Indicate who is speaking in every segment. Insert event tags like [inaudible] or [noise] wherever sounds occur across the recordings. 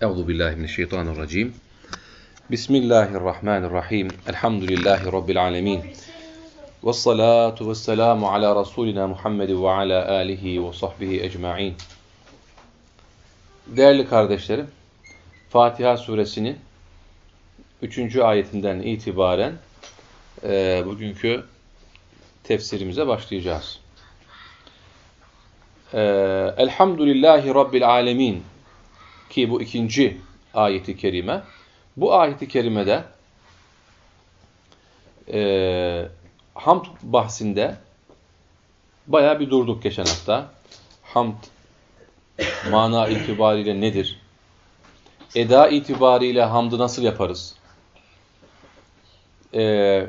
Speaker 1: Euzu billahi mineşşeytanirracim. Bismillahirrahmanirrahim. Elhamdülillahi rabbil alamin. Ves salatu vesselamu ala rasulina Muhammed ve ala alihi ve sahbihi ecmaîn. Değerli kardeşlerim, Fatiha suresinin 3. ayetinden itibaren e, bugünkü tefsirimize başlayacağız. E, Elhamdülillahi Rabbil alemin ki bu ikinci ayeti kerime. Bu ayeti kerimede e, hamd bahsinde baya bir durduk geçen hafta. Hamd mana itibariyle nedir? Eda itibariyle hamdı nasıl yaparız? E,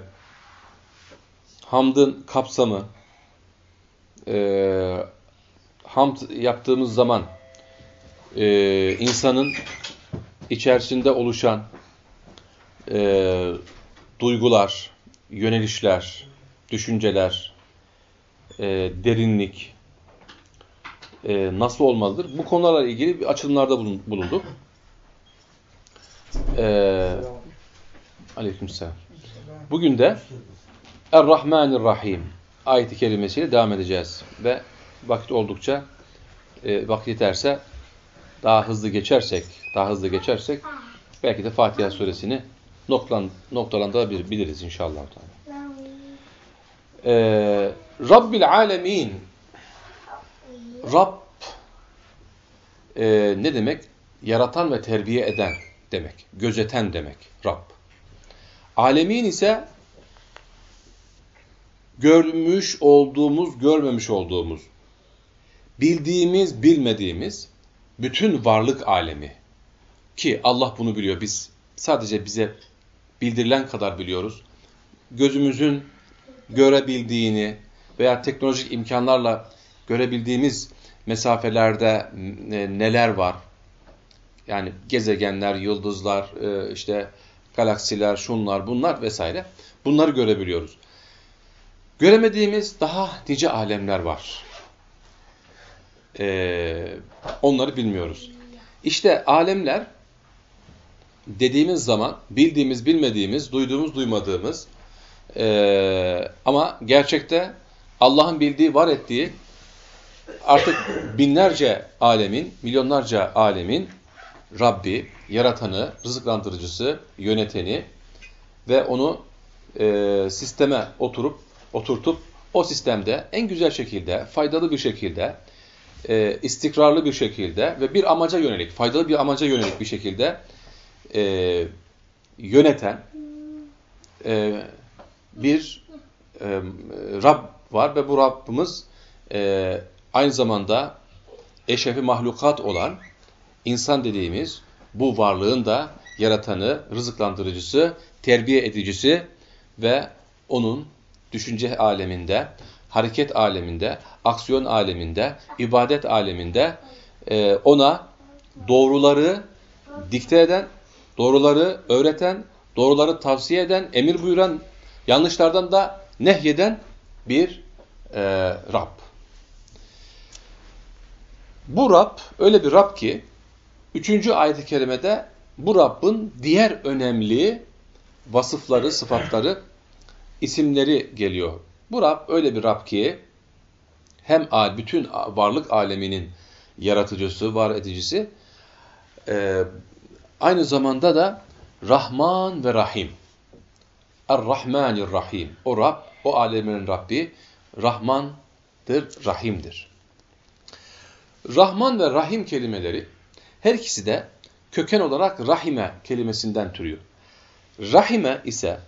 Speaker 1: hamdın kapsamı, e, hamd yaptığımız zaman e, insanın içerisinde oluşan e, duygular, yönelişler, düşünceler, e, derinlik e, nasıl olmalıdır? Bu konularla ilgili bir açılımlarda bulunduk. E, aleykümselam. Bugün de Er-Rahmanir-Rahim ayeti kelimesiyle devam edeceğiz. Ve vakit oldukça, e, vakit yeterse daha hızlı geçersek, daha hızlı geçersek belki de Fatiha suresini noktalan, noktalandırabiliriz inşallah. Ee, Rabbil alemin Rab e, ne demek? Yaratan ve terbiye eden demek. Gözeten demek Rab. Alemin ise görmüş olduğumuz, görmemiş olduğumuz, bildiğimiz, bilmediğimiz bütün varlık alemi ki Allah bunu biliyor. Biz sadece bize bildirilen kadar biliyoruz. Gözümüzün görebildiğini veya teknolojik imkanlarla görebildiğimiz mesafelerde neler var? Yani gezegenler, yıldızlar, e, işte galaksiler, şunlar, bunlar vesaire. Bunları görebiliyoruz. Göremediğimiz daha nice alemler var. Ee, onları bilmiyoruz. İşte alemler dediğimiz zaman bildiğimiz, bilmediğimiz, duyduğumuz, duymadığımız e, ama gerçekte Allah'ın bildiği, var ettiği artık binlerce alemin, milyonlarca alemin Rabbi, yaratanı, rızıklandırıcısı, yöneteni ve onu e, sisteme oturup oturtup o sistemde en güzel şekilde, faydalı bir şekilde e, istikrarlı bir şekilde ve bir amaca yönelik, faydalı bir amaca yönelik bir şekilde e, yöneten e, bir e, Rab var ve bu Rabbimiz e, aynı zamanda eşefi mahlukat olan insan dediğimiz bu varlığın da yaratanı, rızıklandırıcısı, terbiye edicisi ve onun düşünce aleminde, hareket aleminde, aksiyon aleminde, ibadet aleminde e, ona doğruları dikte eden, doğruları öğreten, doğruları tavsiye eden, emir buyuran, yanlışlardan da nehyeden bir e, Rab. Bu Rab öyle bir Rab ki, üçüncü ayet-i kerimede bu Rabbin diğer önemli vasıfları, sıfatları, isimleri geliyor. Bu Rab öyle bir Rab ki hem bütün varlık aleminin yaratıcısı, var edicisi e, aynı zamanda da Rahman ve Rahim. Er-Rahmanir-Rahim. O Rab, o alemin Rabbi Rahmandır, Rahim'dir. Rahman ve Rahim kelimeleri her ikisi de köken olarak Rahime kelimesinden türüyor. Rahime ise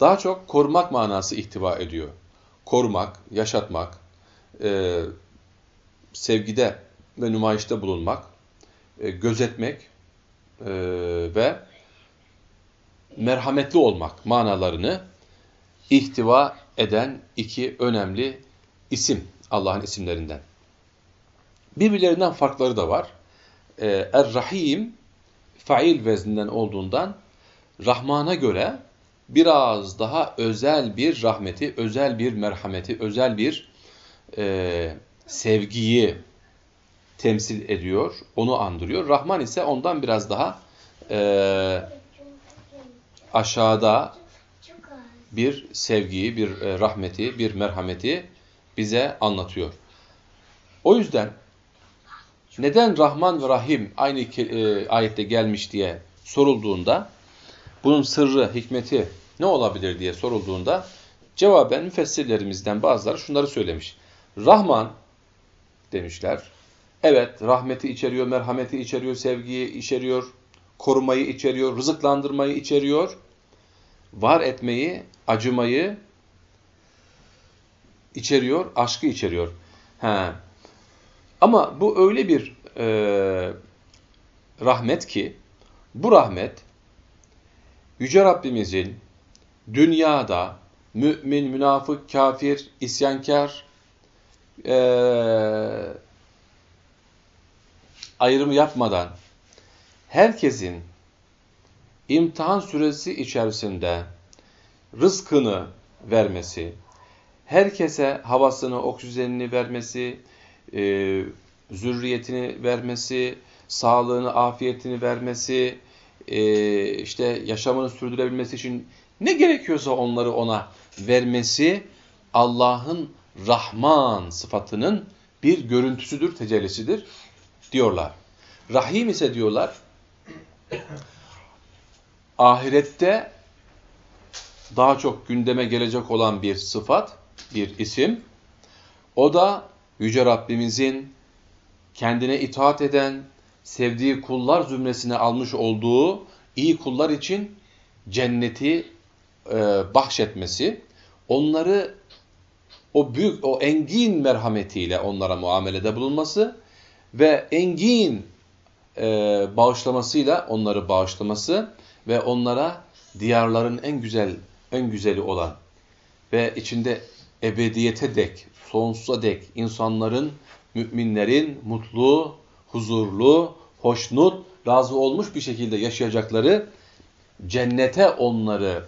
Speaker 1: daha çok korumak manası ihtiva ediyor korumak, yaşatmak, e, sevgide ve nümayişte bulunmak, e, gözetmek e, ve merhametli olmak manalarını ihtiva eden iki önemli isim Allah'ın isimlerinden. Birbirlerinden farkları da var. E, Er-Rahim fail vezninden olduğundan Rahman'a göre biraz daha özel bir rahmeti, özel bir merhameti, özel bir e, sevgiyi temsil ediyor, onu andırıyor. Rahman ise ondan biraz daha e, aşağıda bir sevgiyi, bir e, rahmeti, bir merhameti bize anlatıyor. O yüzden neden Rahman ve Rahim aynı e, ayette gelmiş diye sorulduğunda, bunun sırrı, hikmeti ne olabilir diye sorulduğunda, cevaben müfessirlerimizden bazıları şunları söylemiş. Rahman demişler, evet rahmeti içeriyor, merhameti içeriyor, sevgiyi içeriyor, korumayı içeriyor, rızıklandırmayı içeriyor, var etmeyi, acımayı içeriyor, aşkı içeriyor. He. Ama bu öyle bir e, rahmet ki, bu rahmet Yüce Rabbimizin dünyada mümin, münafık, kafir, isyankar e, ayrımı yapmadan herkesin imtihan süresi içerisinde rızkını vermesi, herkese havasını, oksijenini vermesi, e, zürriyetini vermesi, sağlığını, afiyetini vermesi, e, işte yaşamını sürdürebilmesi için ne gerekiyorsa onları ona vermesi Allah'ın Rahman sıfatının bir görüntüsüdür, tecellisidir diyorlar. Rahim ise diyorlar ahirette daha çok gündeme gelecek olan bir sıfat, bir isim. O da Yüce Rabbimizin kendine itaat eden, sevdiği kullar zümresine almış olduğu iyi kullar için cenneti bahşetmesi, onları o büyük, o engin merhametiyle onlara muamelede bulunması ve engin e, bağışlamasıyla onları bağışlaması ve onlara diyarların en güzel, en güzeli olan ve içinde ebediyete dek, sonsuza dek insanların, müminlerin mutlu, huzurlu, hoşnut, razı olmuş bir şekilde yaşayacakları cennete onları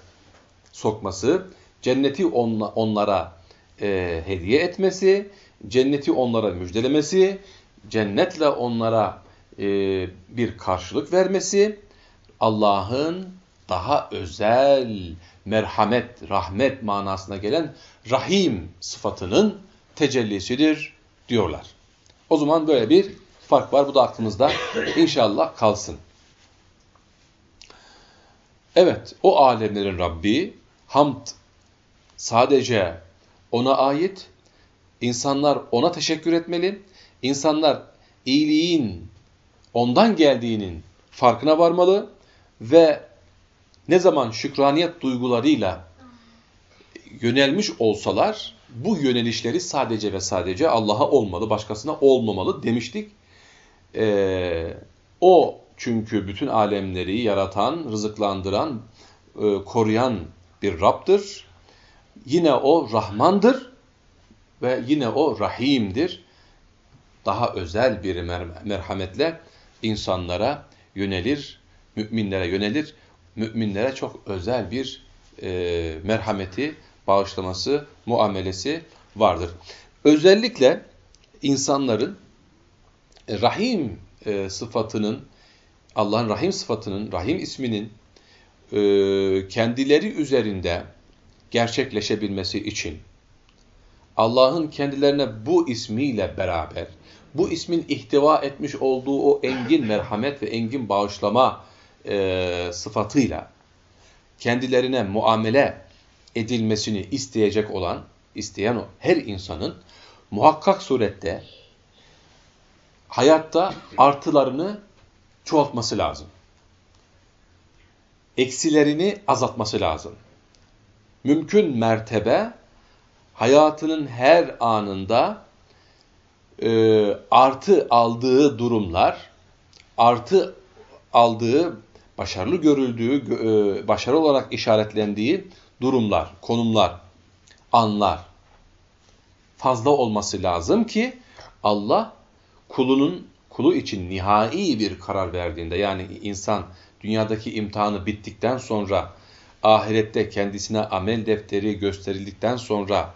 Speaker 1: sokması, cenneti onlara e, hediye etmesi, cenneti onlara müjdelemesi, cennetle onlara e, bir karşılık vermesi, Allah'ın daha özel merhamet, rahmet manasına gelen rahim sıfatının tecellisidir diyorlar. O zaman böyle bir fark var. Bu da aklımızda [coughs] inşallah kalsın. Evet, o alemlerin Rabbi, hamd sadece ona ait, insanlar ona teşekkür etmeli, insanlar iyiliğin ondan geldiğinin farkına varmalı ve ne zaman şükraniyet duygularıyla yönelmiş olsalar bu yönelişleri sadece ve sadece Allah'a olmalı, başkasına olmamalı demiştik. Ee, o çünkü bütün alemleri yaratan, rızıklandıran, e, koruyan bir Rab'dır. Yine o Rahmandır ve yine o Rahim'dir. Daha özel bir mer merhametle insanlara yönelir, müminlere yönelir. Müminlere çok özel bir e, merhameti, bağışlaması, muamelesi vardır. Özellikle insanların e, rahim e, sıfatının, Allah'ın rahim sıfatının, rahim isminin kendileri üzerinde gerçekleşebilmesi için Allah'ın kendilerine bu ismiyle beraber, bu ismin ihtiva etmiş olduğu o engin merhamet ve engin bağışlama e, sıfatıyla kendilerine muamele edilmesini isteyecek olan, isteyen o her insanın muhakkak surette hayatta artılarını çoğaltması lazım. Eksilerini azaltması lazım. Mümkün mertebe hayatının her anında e, artı aldığı durumlar, artı aldığı, başarılı görüldüğü, e, başarı olarak işaretlendiği durumlar, konumlar, anlar fazla olması lazım ki Allah kulunun kulu için nihai bir karar verdiğinde yani insan dünyadaki imtihanı bittikten sonra ahirette kendisine amel defteri gösterildikten sonra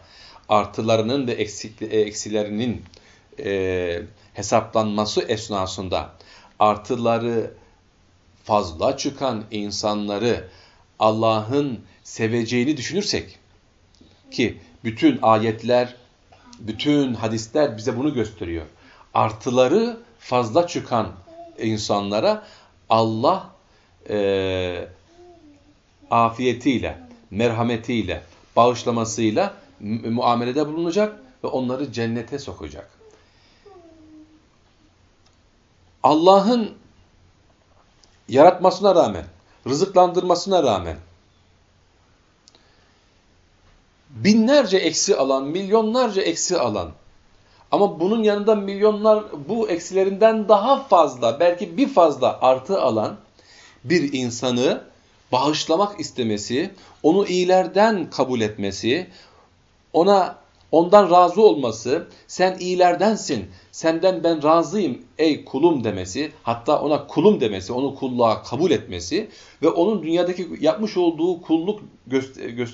Speaker 1: artılarının ve eksilerinin e, hesaplanması esnasında artıları fazla çıkan insanları Allah'ın seveceğini düşünürsek ki bütün ayetler, bütün hadisler bize bunu gösteriyor. Artıları fazla çıkan insanlara Allah e, afiyetiyle, merhametiyle, bağışlamasıyla muamelede bulunacak ve onları cennete sokacak. Allah'ın yaratmasına rağmen, rızıklandırmasına rağmen binlerce eksi alan, milyonlarca eksi alan ama bunun yanında milyonlar bu eksilerinden daha fazla, belki bir fazla artı alan bir insanı bağışlamak istemesi, onu iyilerden kabul etmesi, ona ondan razı olması, sen iyilerdensin, senden ben razıyım ey kulum demesi, hatta ona kulum demesi, onu kulluğa kabul etmesi ve onun dünyadaki yapmış olduğu kulluk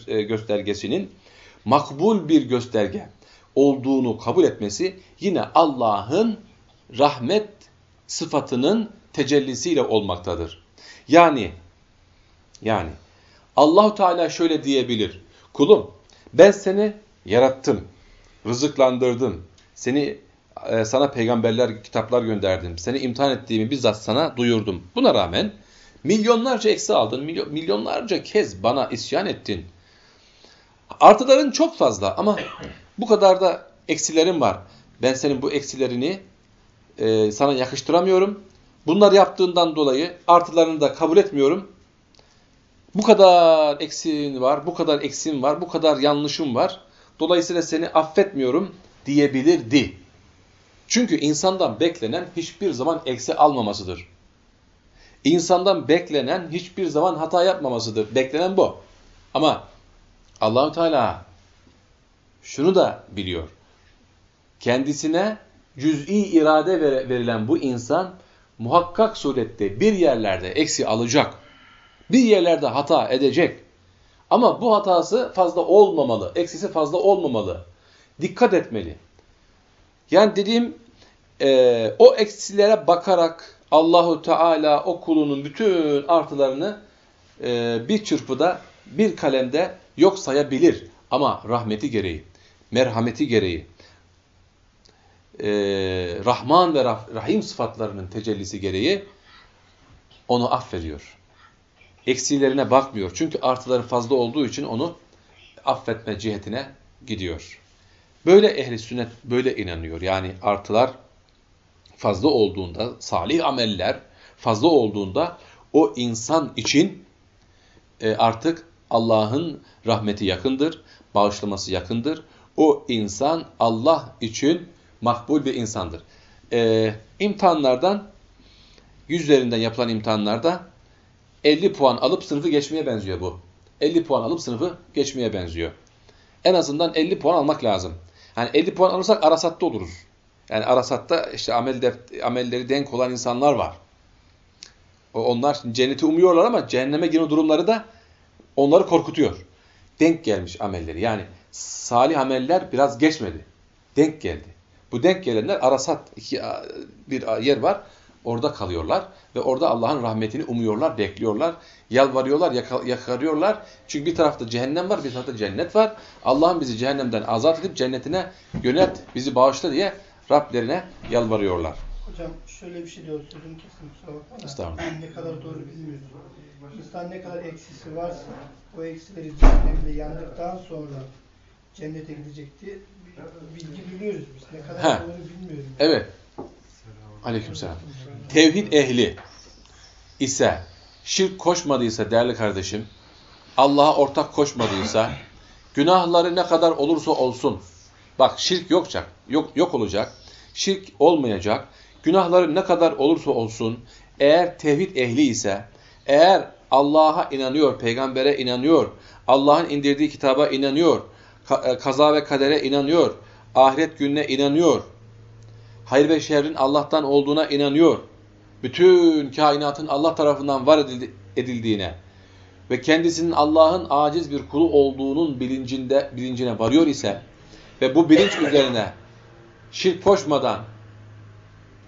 Speaker 1: e, göstergesinin makbul bir gösterge olduğunu kabul etmesi yine Allah'ın rahmet sıfatının tecellisiyle olmaktadır. Yani yani Allahu Teala şöyle diyebilir. Kulum ben seni yarattım, rızıklandırdım. Seni e, sana peygamberler, kitaplar gönderdim. Seni imtihan ettiğimi bizzat sana duyurdum. Buna rağmen milyonlarca eksi aldın, milyonlarca kez bana isyan ettin. Artıların çok fazla ama bu kadar da eksilerin var. Ben senin bu eksilerini e, sana yakıştıramıyorum. Bunlar yaptığından dolayı artılarını da kabul etmiyorum. Bu kadar eksin var, bu kadar eksim var, bu kadar yanlışım var. Dolayısıyla seni affetmiyorum diyebilirdi. Çünkü insandan beklenen hiçbir zaman eksi almamasıdır. İnsandan beklenen hiçbir zaman hata yapmamasıdır. Beklenen bu. Ama Allahu Teala şunu da biliyor. Kendisine cüz'i irade verilen bu insan muhakkak surette bir yerlerde eksi alacak. Bir yerlerde hata edecek. Ama bu hatası fazla olmamalı. Eksisi fazla olmamalı. Dikkat etmeli. Yani dediğim e, o eksilere bakarak Allahu Teala o kulunun bütün artılarını e, bir çırpıda, bir kalemde yok sayabilir. Ama rahmeti gereği, merhameti gereği, e, Rahman ve Rahim sıfatlarının tecellisi gereği onu affediyor. Eksilerine bakmıyor. Çünkü artıları fazla olduğu için onu affetme cihetine gidiyor. Böyle ehli sünnet böyle inanıyor. Yani artılar fazla olduğunda, salih ameller fazla olduğunda o insan için e, artık Allah'ın rahmeti yakındır, bağışlaması yakındır. O insan Allah için makbul bir insandır. Ee, imtihanlardan, yüzlerinden yapılan imtihanlarda 50 puan alıp sınıfı geçmeye benziyor bu. 50 puan alıp sınıfı geçmeye benziyor. En azından 50 puan almak lazım. Yani 50 puan alırsak Arasat'ta oluruz. Yani Arasat'ta işte amel amelleri denk olan insanlar var. Onlar cenneti umuyorlar ama cehenneme girme durumları da onları korkutuyor. Denk gelmiş amelleri. Yani salih ameller biraz geçmedi. Denk geldi. Bu denk gelenler Arasat iki, bir yer var. Orada kalıyorlar ve orada Allah'ın rahmetini umuyorlar, bekliyorlar, yalvarıyorlar, yakarıyorlar. Çünkü bir tarafta cehennem var, bir tarafta cennet var. Allah'ın bizi cehennemden azat edip cennetine yönet, bizi bağışla diye Rablerine yalvarıyorlar.
Speaker 2: Hocam şöyle bir şey diyor, sözüm kesin kusura bakma
Speaker 1: Estağfurullah.
Speaker 2: Ne kadar doğru bilmiyoruz. İnsan ne kadar eksisi varsa o eksileri cehennemde yandıktan sonra cennete gidecekti. Bilgi biliyoruz biz. Ne kadar doğru bilmiyoruz.
Speaker 1: Evet. Aleykümselam. Tevhid ehli ise şirk koşmadıysa değerli kardeşim, Allah'a ortak koşmadıysa, günahları ne kadar olursa olsun, bak şirk yokacak, yok, yok olacak, şirk olmayacak, günahları ne kadar olursa olsun, eğer tevhid ehli ise, eğer Allah'a inanıyor, peygambere inanıyor, Allah'ın indirdiği kitaba inanıyor, kaza ve kadere inanıyor, ahiret gününe inanıyor, hayır ve şerrin Allah'tan olduğuna inanıyor, bütün kainatın Allah tarafından var edildiğine ve kendisinin Allah'ın aciz bir kulu olduğunun bilincinde bilincine varıyor ise ve bu bilinç üzerine şirk koşmadan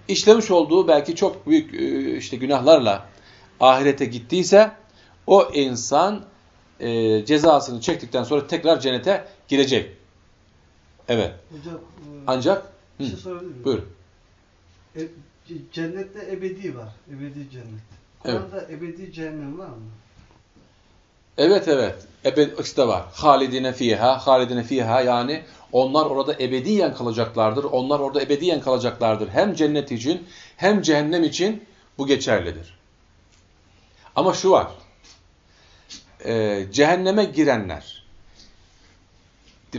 Speaker 1: işlemiş olduğu belki çok büyük e, işte günahlarla ahirete gittiyse o insan e, cezasını çektikten sonra tekrar cennete girecek. Evet.
Speaker 3: Hocam, e,
Speaker 1: Ancak
Speaker 3: bir şey sorabilir miyim?
Speaker 1: buyurun.
Speaker 3: E, cennette ebedi var. Ebedi cennet.
Speaker 1: Evet.
Speaker 3: Kur'an'da ebedi cehennem var mı?
Speaker 1: Evet evet. Ebed işte var. Halidine fiha, halidine fiha yani onlar orada ebediyen kalacaklardır. Onlar orada ebediyen kalacaklardır. Hem cennet için hem cehennem için bu geçerlidir. Ama şu var. Ee, cehenneme girenler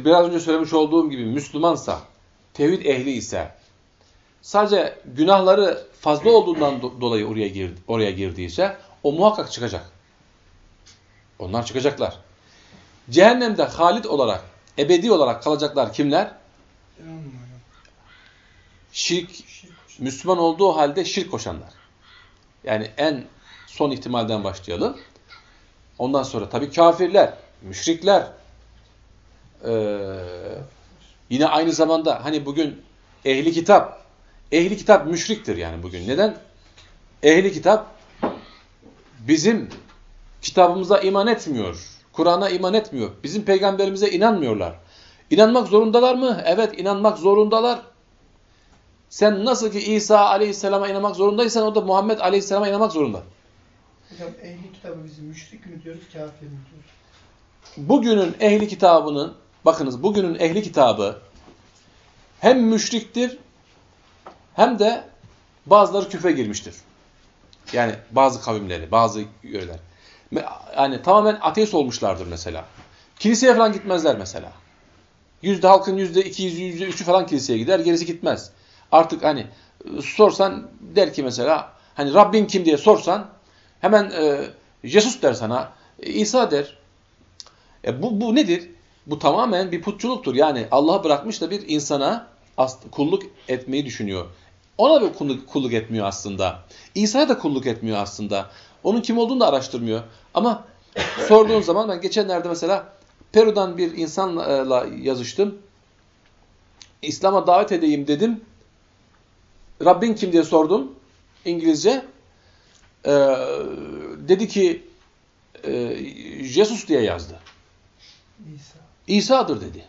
Speaker 1: biraz önce söylemiş olduğum gibi Müslümansa, tevhid ehli ise sadece günahları fazla olduğundan do- dolayı oraya girdi, oraya girdiyse o muhakkak çıkacak. Onlar çıkacaklar. Cehennemde halit olarak, ebedi olarak kalacaklar kimler? Şirk, Müslüman olduğu halde şirk koşanlar. Yani en son ihtimalden başlayalım. Ondan sonra tabii kafirler, müşrikler, ee, yine aynı zamanda hani bugün ehli kitap, ehli kitap müşriktir yani bugün. Neden? Ehli kitap bizim kitabımıza iman etmiyor. Kur'an'a iman etmiyor. Bizim peygamberimize inanmıyorlar. İnanmak zorundalar mı? Evet inanmak zorundalar. Sen nasıl ki İsa aleyhisselama inanmak zorundaysan o da Muhammed aleyhisselama inanmak zorunda.
Speaker 2: Hocam ehli kitabı bizim müşrik mi diyoruz, kafir mi diyoruz?
Speaker 1: Bugünün ehli kitabının, bakınız bugünün ehli kitabı hem müşriktir hem de bazıları küfre girmiştir. Yani bazı kavimleri, bazı yöreler. Yani tamamen ateist olmuşlardır mesela. Kiliseye falan gitmezler mesela. Yüzde halkın yüzde iki, yüzde üçü falan kiliseye gider, gerisi gitmez. Artık hani sorsan der ki mesela, hani Rabbin kim diye sorsan hemen e, Jesus der sana, e, İsa der. E bu, bu nedir? Bu tamamen bir putçuluktur. Yani Allah'a bırakmış da bir insana kulluk etmeyi düşünüyor. Ona da kulluk, kulluk etmiyor aslında. İsa'ya da kulluk etmiyor aslında. Onun kim olduğunu da araştırmıyor. Ama [coughs] sorduğun zaman ben geçenlerde mesela Peru'dan bir insanla yazıştım. İslam'a davet edeyim dedim. Rabbin kim diye sordum İngilizce. Ee, dedi ki e, Jesus diye yazdı.
Speaker 2: İsa.
Speaker 1: İsa'dır dedi.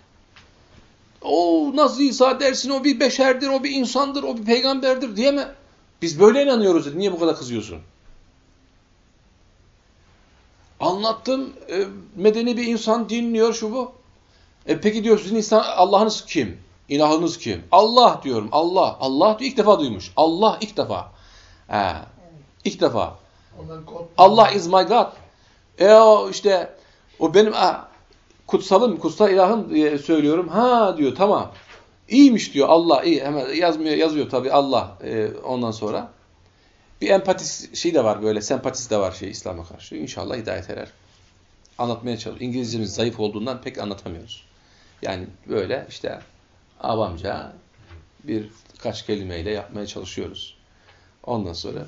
Speaker 1: O nasıl İsa dersin o bir beşerdir, o bir insandır, o bir peygamberdir diye mi? Biz böyle inanıyoruz dedi. Niye bu kadar kızıyorsun? Anlattım. E, medeni bir insan dinliyor şu bu. E peki diyor sizin insan Allah'ınız kim? İlahınız kim? Allah diyorum. Allah. Allah diyor ilk defa duymuş. Allah ilk defa. He. İlk defa. Allah is my God. E o işte o benim ha, kutsalım, kutsal ilahım diye söylüyorum. Ha diyor tamam. İyiymiş diyor Allah iyi. Hemen yazmıyor yazıyor tabii Allah e, ondan sonra. Bir empatisi şey de var böyle, sempatisi de var şey İslam'a karşı. İnşallah hidayet erer. Anlatmaya çalışıyoruz. İngilizcemiz zayıf olduğundan pek anlatamıyoruz. Yani böyle işte avamca birkaç kelimeyle yapmaya çalışıyoruz. Ondan sonra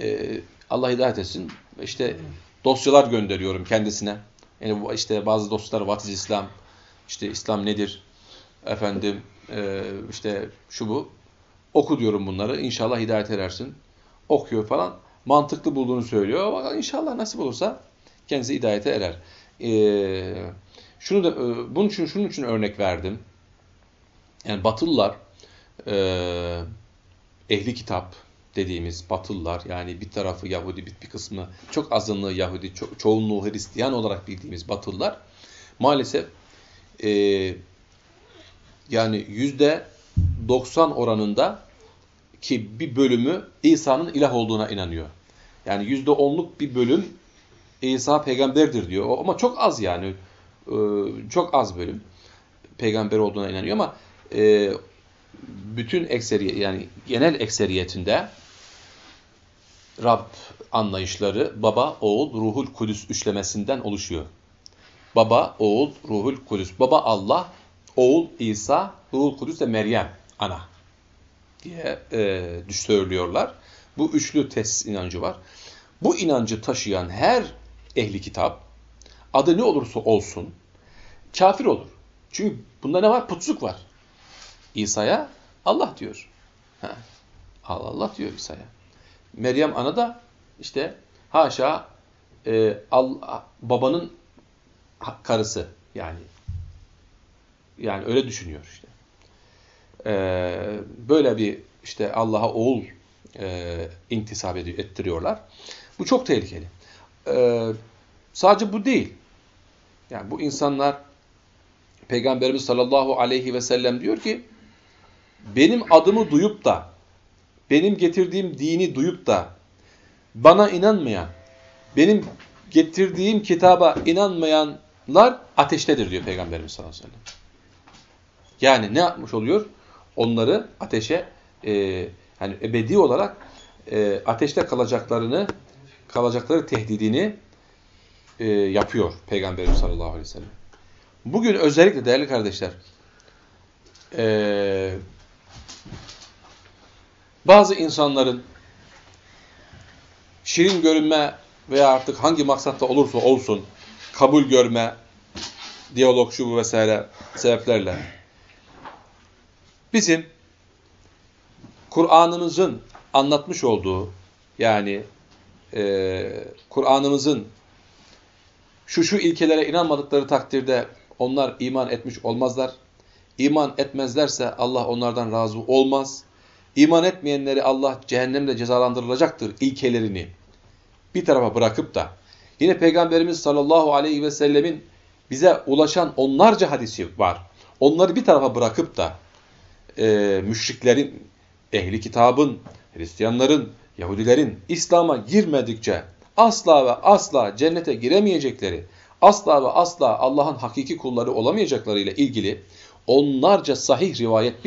Speaker 1: e, Allah hidayet etsin. İşte dosyalar gönderiyorum kendisine. Yani işte bazı dostlar What is İslam? İşte İslam nedir? Efendim e, işte şu bu. Oku diyorum bunları. İnşallah hidayet edersin. Okuyor falan. Mantıklı bulduğunu söylüyor. Bakalım inşallah nasip olursa kendisi hidayete erer. Ee, şunu da e, bunun için şunun için örnek verdim. Yani Batılılar e, ehli kitap dediğimiz Batılılar yani bir tarafı Yahudi bir, bir kısmı çok azınlığı Yahudi ço çoğunluğu Hristiyan olarak bildiğimiz Batılılar maalesef e, yani yüzde 90 oranında ki bir bölümü İsa'nın ilah olduğuna inanıyor. Yani yüzde onluk bir bölüm İsa peygamberdir diyor. Ama çok az yani. Çok az bölüm peygamber olduğuna inanıyor ama bütün ekseri yani genel ekseriyetinde Rab anlayışları baba, oğul, ruhul kudüs üçlemesinden oluşuyor. Baba, oğul, ruhul kudüs. Baba Allah, oğul İsa, ruhul kudüs de Meryem ana diye e, söylüyorlar. Bu üçlü tesis inancı var. Bu inancı taşıyan her ehli kitap adı ne olursa olsun kafir olur. Çünkü bunda ne var? Putsuk var. İsa'ya Allah diyor. Ha. Allah diyor İsa'ya. Meryem ana da işte haşa e, Allah, babanın karısı yani. Yani öyle düşünüyor işte. Ee, böyle bir işte Allah'a oğul e, intisap ediyor, ettiriyorlar. Bu çok tehlikeli. Ee, sadece bu değil. Yani bu insanlar Peygamberimiz sallallahu aleyhi ve sellem diyor ki benim adımı duyup da benim getirdiğim dini duyup da bana inanmayan, benim getirdiğim kitaba inanmayanlar ateştedir diyor Peygamberimiz sallallahu aleyhi ve sellem. Yani ne yapmış oluyor? Onları ateşe e, yani ebedi olarak e, ateşte kalacaklarını kalacakları tehdidini e, yapıyor Peygamberimiz sallallahu aleyhi ve sellem. Bugün özellikle değerli kardeşler e, bazı insanların şirin görünme veya artık hangi maksatla olursa olsun kabul görme, diyalog şu bu vesaire sebeplerle bizim Kur'an'ımızın anlatmış olduğu yani e, Kur'an'ımızın şu şu ilkelere inanmadıkları takdirde onlar iman etmiş olmazlar. İman etmezlerse Allah onlardan razı olmaz. İman etmeyenleri Allah cehennemde cezalandırılacaktır ilkelerini bir tarafa bırakıp da yine Peygamberimiz sallallahu aleyhi ve sellemin bize ulaşan onlarca hadisi var. Onları bir tarafa bırakıp da e, müşriklerin, ehli kitabın, Hristiyanların, Yahudilerin İslam'a girmedikçe asla ve asla cennete giremeyecekleri, asla ve asla Allah'ın hakiki kulları olamayacakları ile ilgili onlarca sahih rivayet